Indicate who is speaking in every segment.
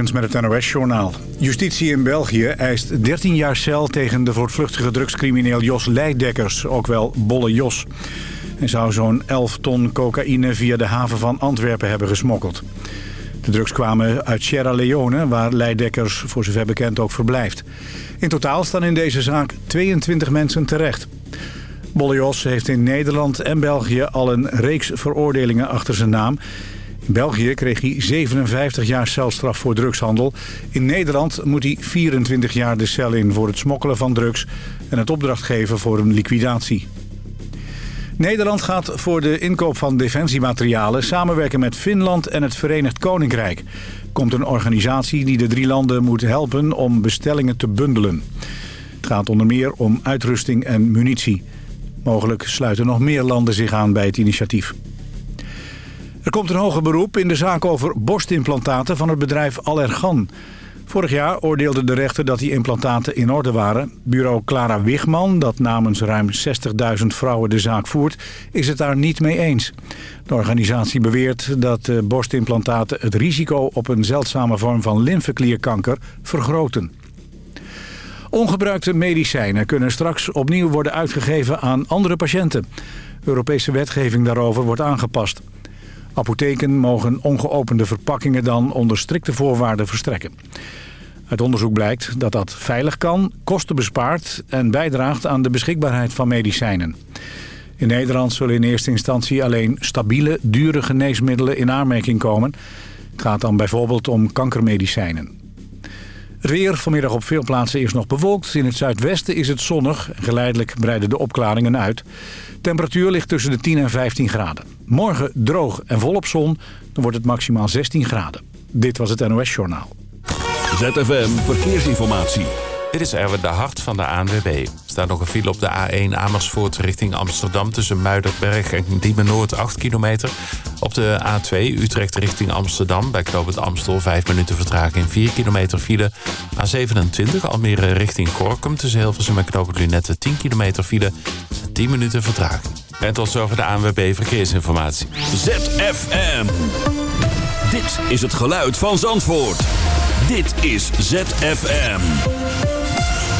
Speaker 1: Met het NOS-journaal. Justitie in België eist 13 jaar cel tegen de voortvluchtige drugscrimineel Jos Leidekkers, ook wel Bolle Jos. Hij zou zo'n 11 ton cocaïne via de haven van Antwerpen hebben gesmokkeld. De drugs kwamen uit Sierra Leone, waar Leidekkers voor zover bekend ook verblijft. In totaal staan in deze zaak 22 mensen terecht. Bolle Jos heeft in Nederland en België al een reeks veroordelingen achter zijn naam... België kreeg hij 57 jaar celstraf voor drugshandel. In Nederland moet hij 24 jaar de cel in voor het smokkelen van drugs... en het opdracht geven voor een liquidatie. Nederland gaat voor de inkoop van defensiematerialen samenwerken met Finland en het Verenigd Koninkrijk. Komt een organisatie die de drie landen moet helpen om bestellingen te bundelen. Het gaat onder meer om uitrusting en munitie. Mogelijk sluiten nog meer landen zich aan bij het initiatief. Er komt een hoger beroep in de zaak over borstimplantaten van het bedrijf Allergan. Vorig jaar oordeelde de rechter dat die implantaten in orde waren. Bureau Clara Wigman, dat namens ruim 60.000 vrouwen de zaak voert, is het daar niet mee eens. De organisatie beweert dat de borstimplantaten het risico op een zeldzame vorm van lymfeklierkanker vergroten. Ongebruikte medicijnen kunnen straks opnieuw worden uitgegeven aan andere patiënten. Europese wetgeving daarover wordt aangepast. Apotheken mogen ongeopende verpakkingen dan onder strikte voorwaarden verstrekken. Uit onderzoek blijkt dat dat veilig kan, kosten bespaart en bijdraagt aan de beschikbaarheid van medicijnen. In Nederland zullen in eerste instantie alleen stabiele, dure geneesmiddelen in aanmerking komen. Het gaat dan bijvoorbeeld om kankermedicijnen. Het weer vanmiddag op veel plaatsen is nog bewolkt. In het zuidwesten is het zonnig. Geleidelijk breiden de opklaringen uit. Temperatuur ligt tussen de 10 en 15 graden. Morgen droog en volop zon. Dan wordt het maximaal 16 graden. Dit was het NOS Journaal.
Speaker 2: ZFM Verkeersinformatie.
Speaker 3: Dit is Erwin de Hart van de ANWB. Er staat nog een file op de A1 Amersfoort richting Amsterdam... tussen Muiderberg en Diemen Noord 8 kilometer. Op de A2 Utrecht richting Amsterdam... bij Knoop het Amstel 5 minuten vertraging 4 kilometer file. A27 Almere richting Gorkum tussen Hilversum en Knoop Lunette 10 kilometer file. 10 minuten vertraging. En tot zover de ANWB Verkeersinformatie.
Speaker 2: ZFM. Dit is het geluid van Zandvoort. Dit is ZFM.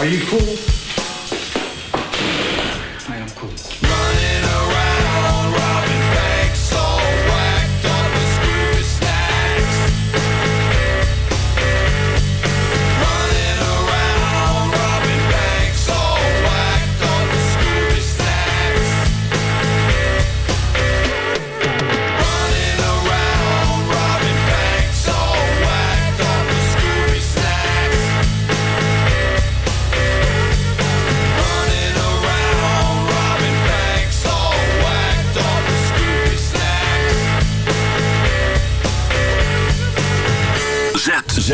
Speaker 4: Are you cool?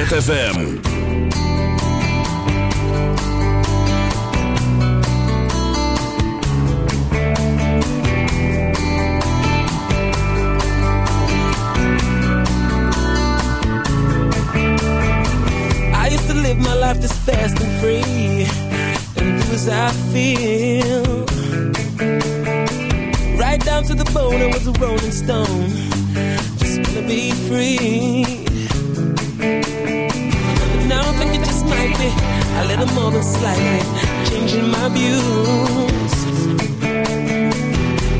Speaker 2: ZFM.
Speaker 5: I used to live my life this fast and free and do as I feel. Right down to the bone, I was a rolling stone. Just wanna be free. Little more than slightly changing my views.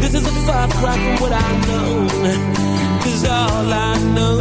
Speaker 5: This is a far cry from what I know. Cause all I know,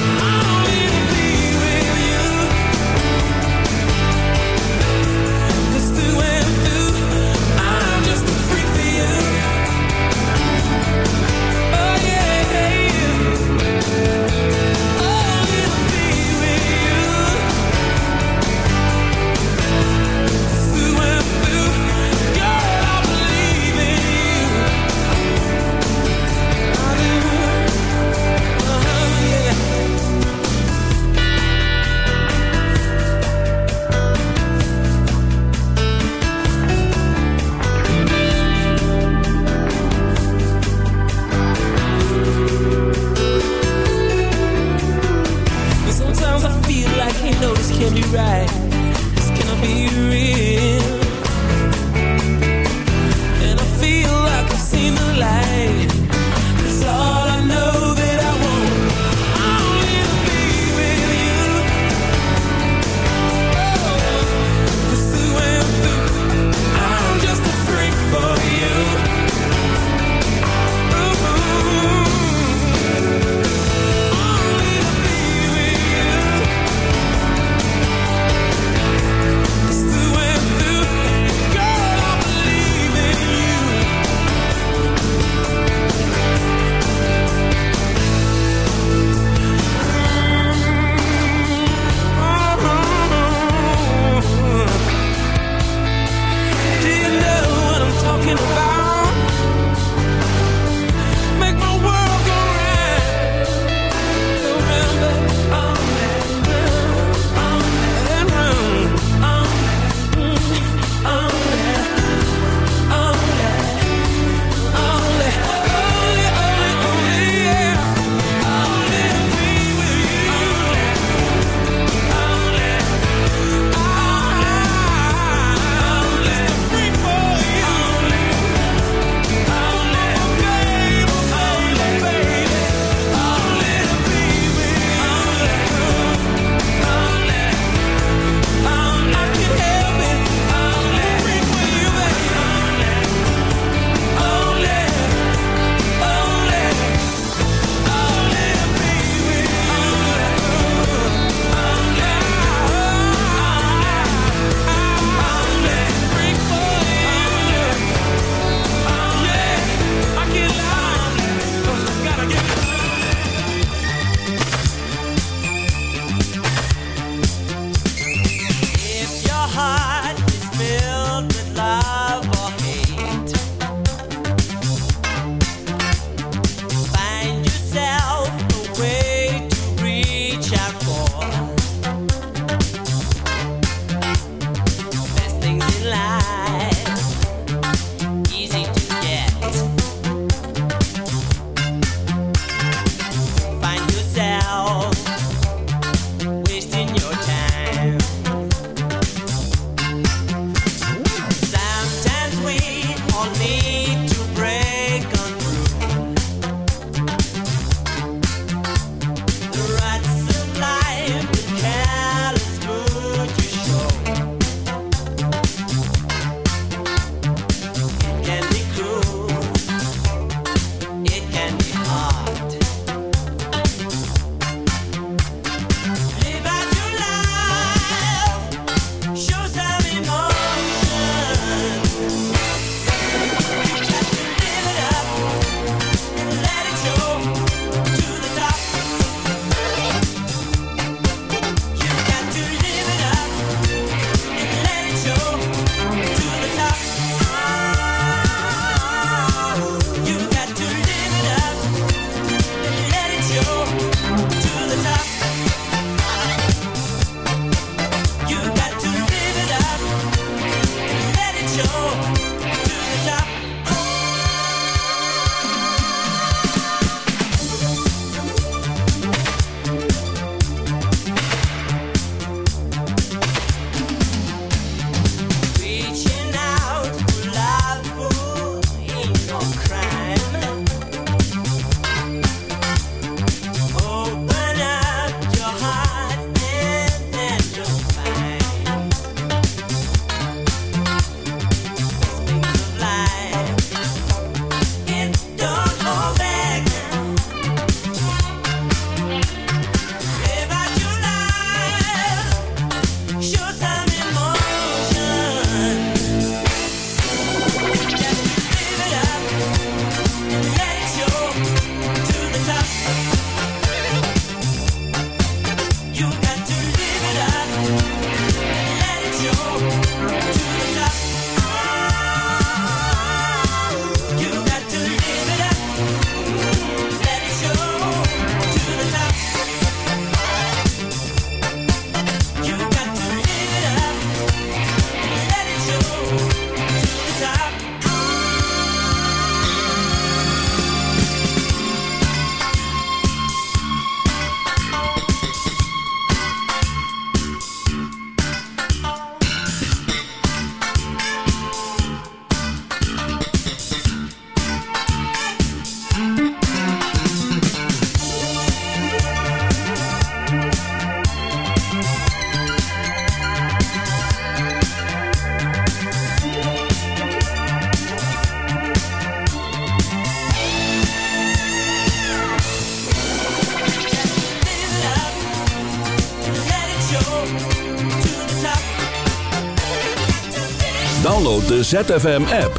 Speaker 2: Download de ZFM-app.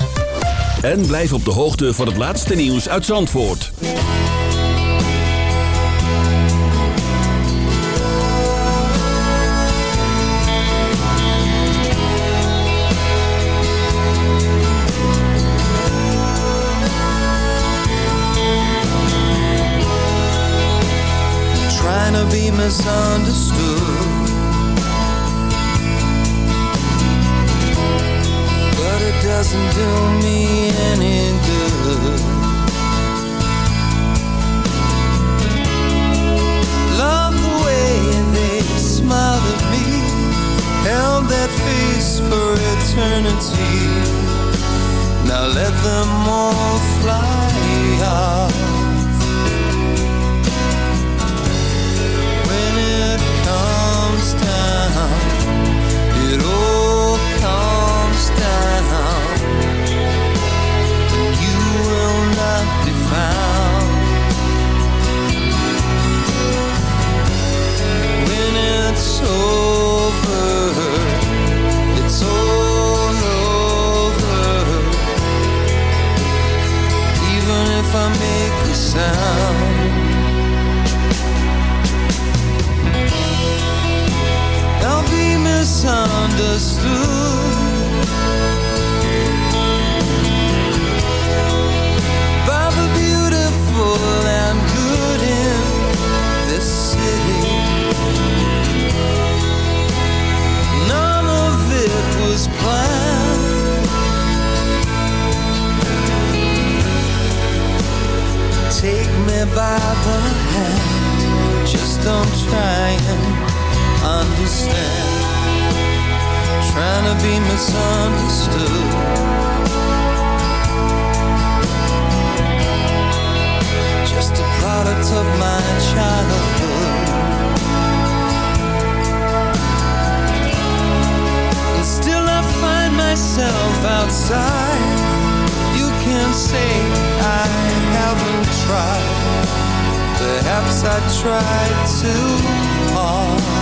Speaker 2: En blijf op de hoogte van het laatste nieuws uit Zandvoort.
Speaker 6: Trying to be misunderstood. Doesn't do me any good. Love the way they smiled at me, held that face for eternity. Now let them all fly off. When it comes down, the beautiful and good in this city. None of it was planned. Take me by the hand, just don't try and understand. Trying to be misunderstood. Just a product of my childhood. And still I find myself outside. You can't say I haven't tried. Perhaps I tried too hard.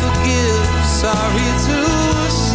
Speaker 6: Forgive, sorry to say.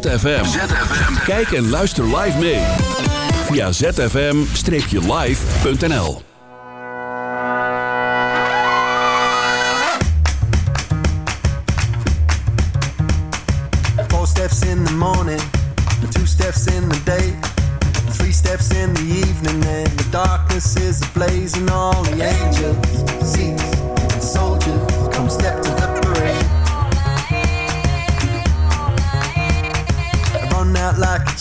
Speaker 7: ZFM. Kijk en luister live mee. Via zfm-live.nl
Speaker 8: Four steps in the morning, two steps in the day, three steps in the evening, and the darkness is ablaze, and all the angels,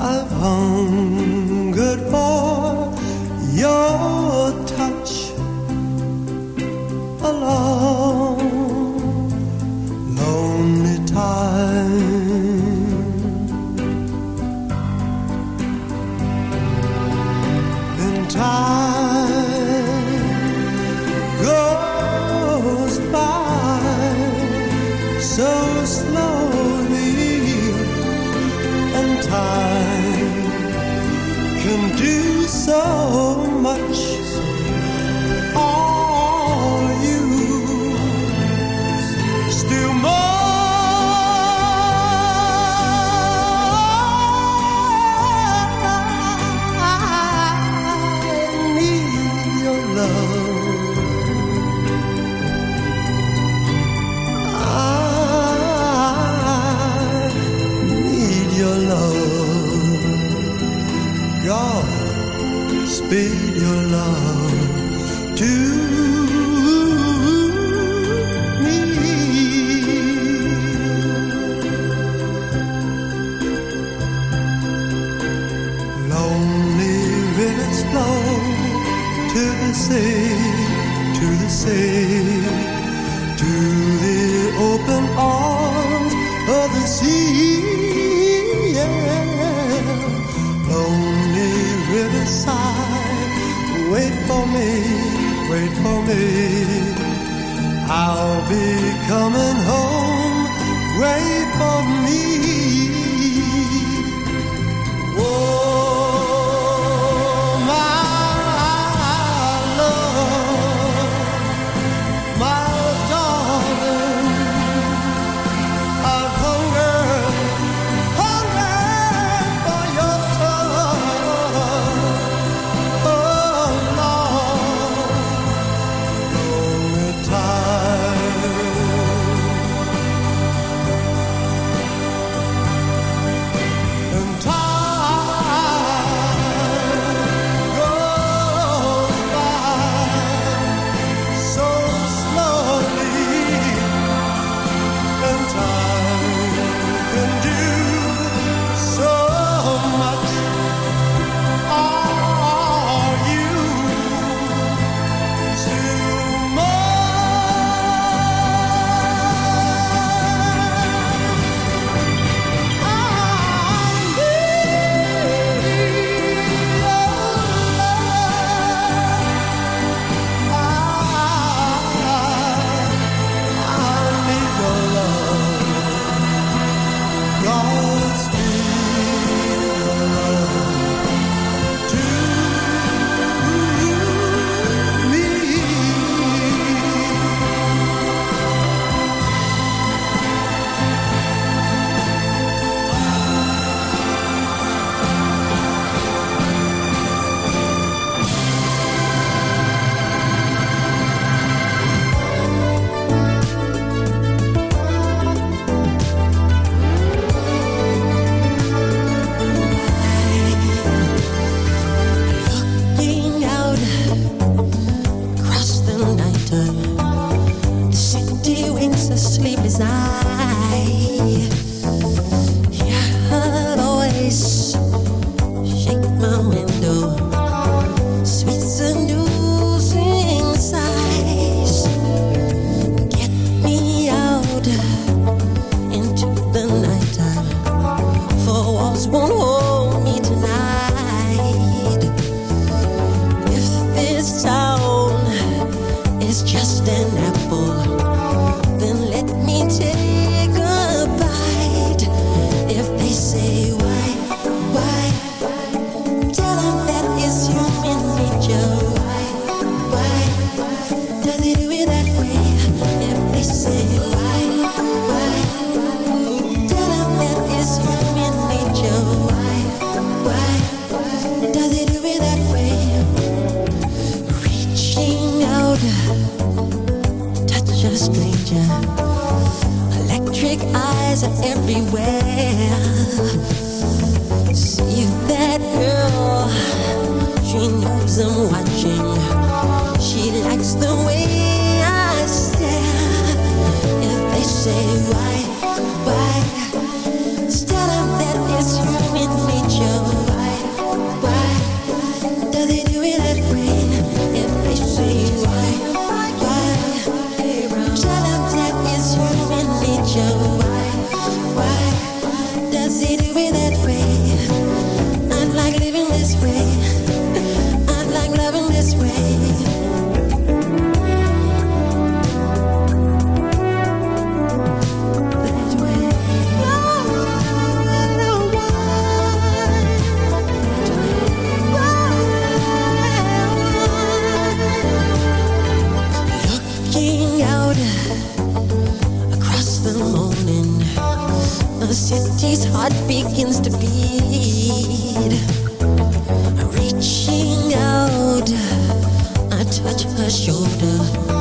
Speaker 9: I've hungered
Speaker 10: heart begins to beat. Reaching out, I touch her shoulder.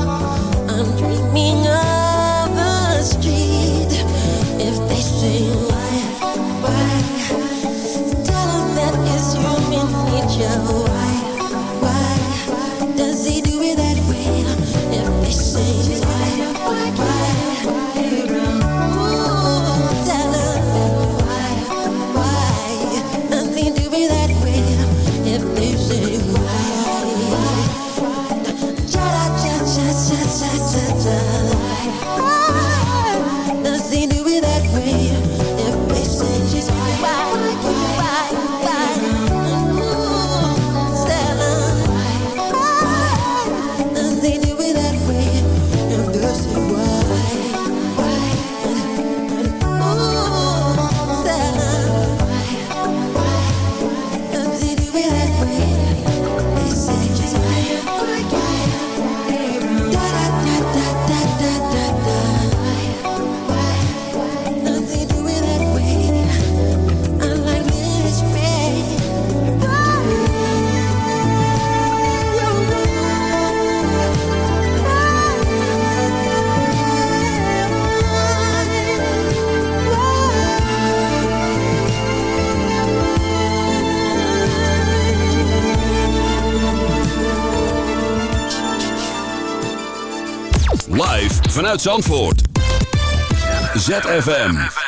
Speaker 2: Zandvoort. ZFM.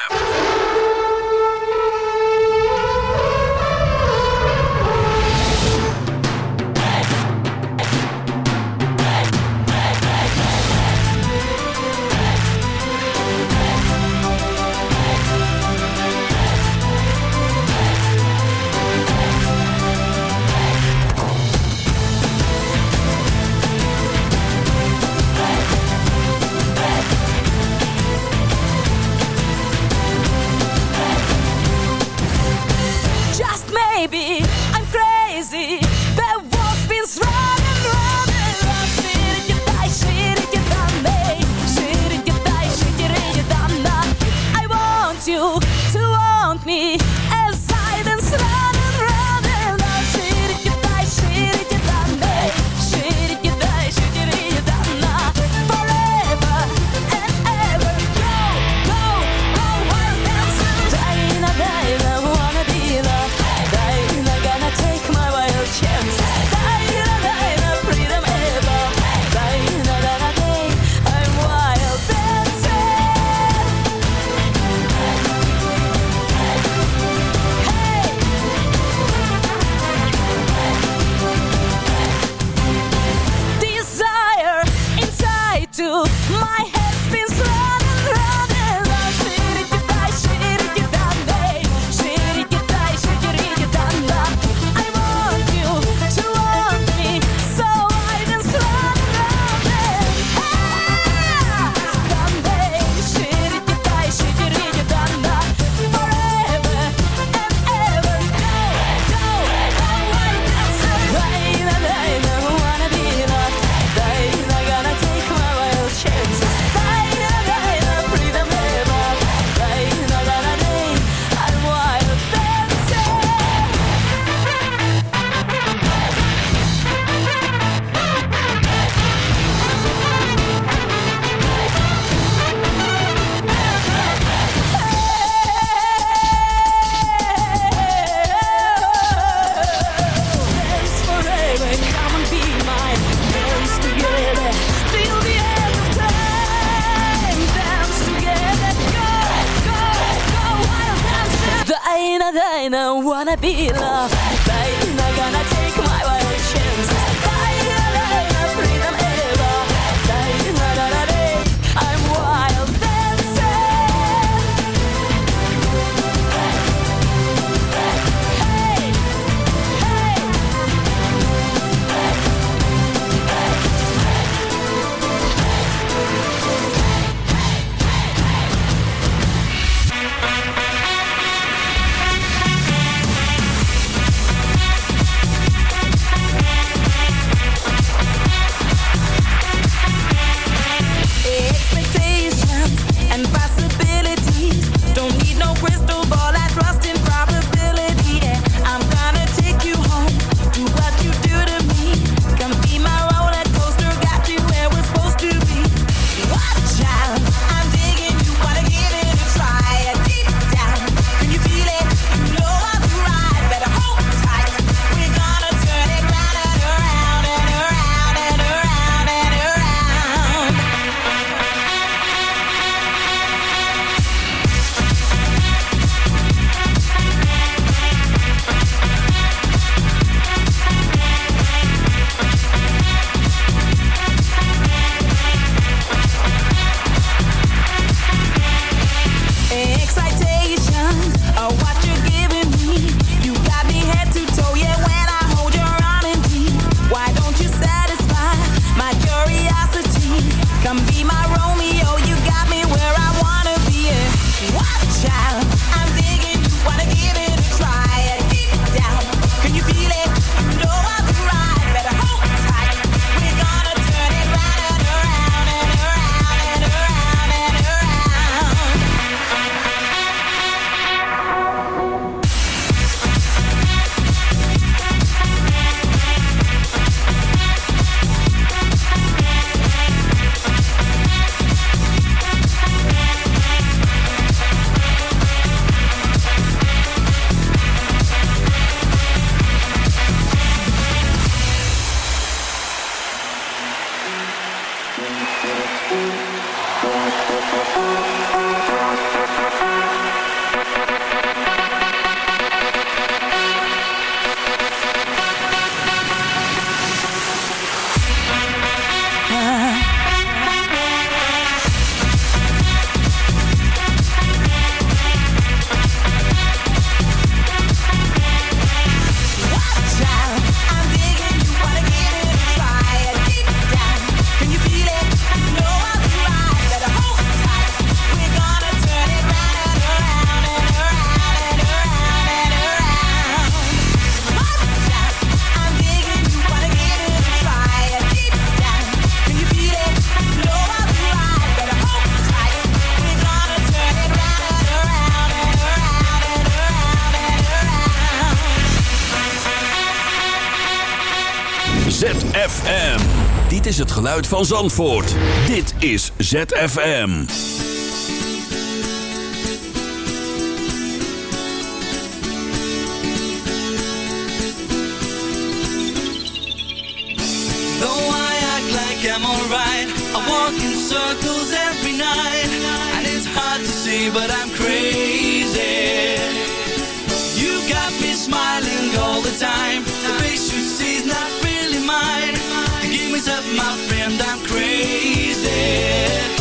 Speaker 7: Het geluid van Zandvoort. Dit is ZFM.
Speaker 11: Though I act like I'm alright, I walk in circles every night. And it's hard to see, but I'm crazy. You got me smiling all the time. The face you see is not really up, my friend, I'm crazy.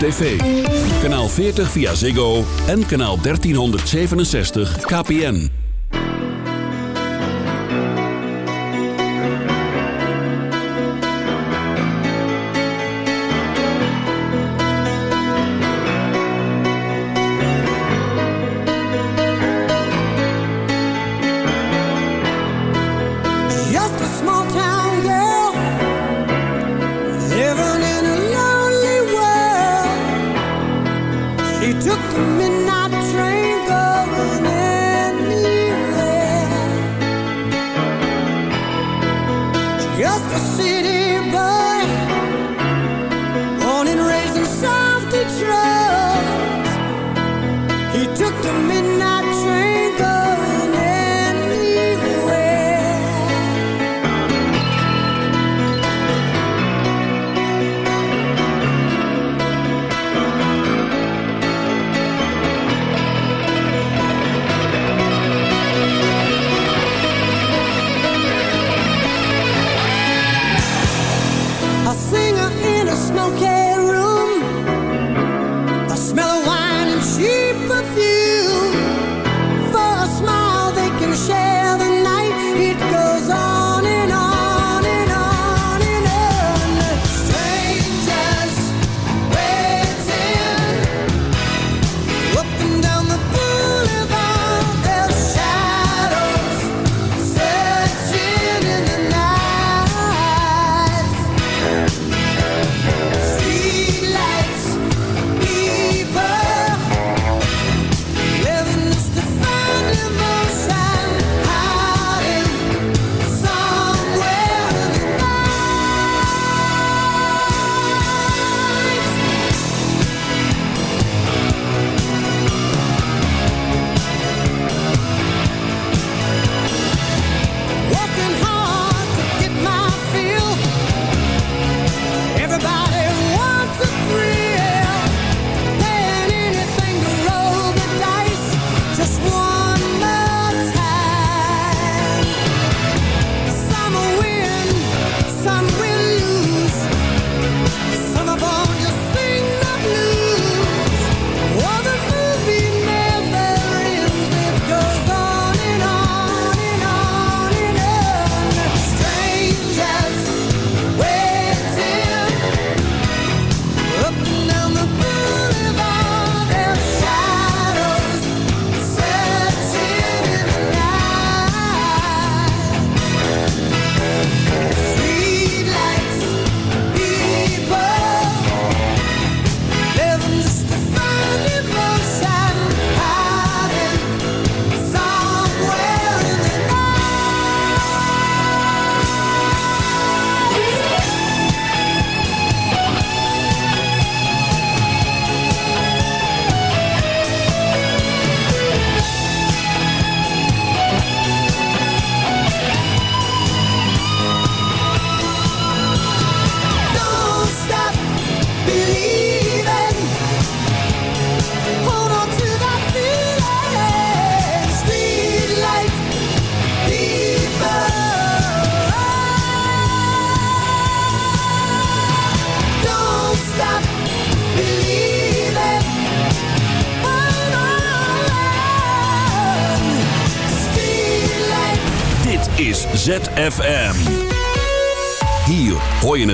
Speaker 7: tv. Kanaal 40 via Ziggo en kanaal 1367 KPN.
Speaker 12: The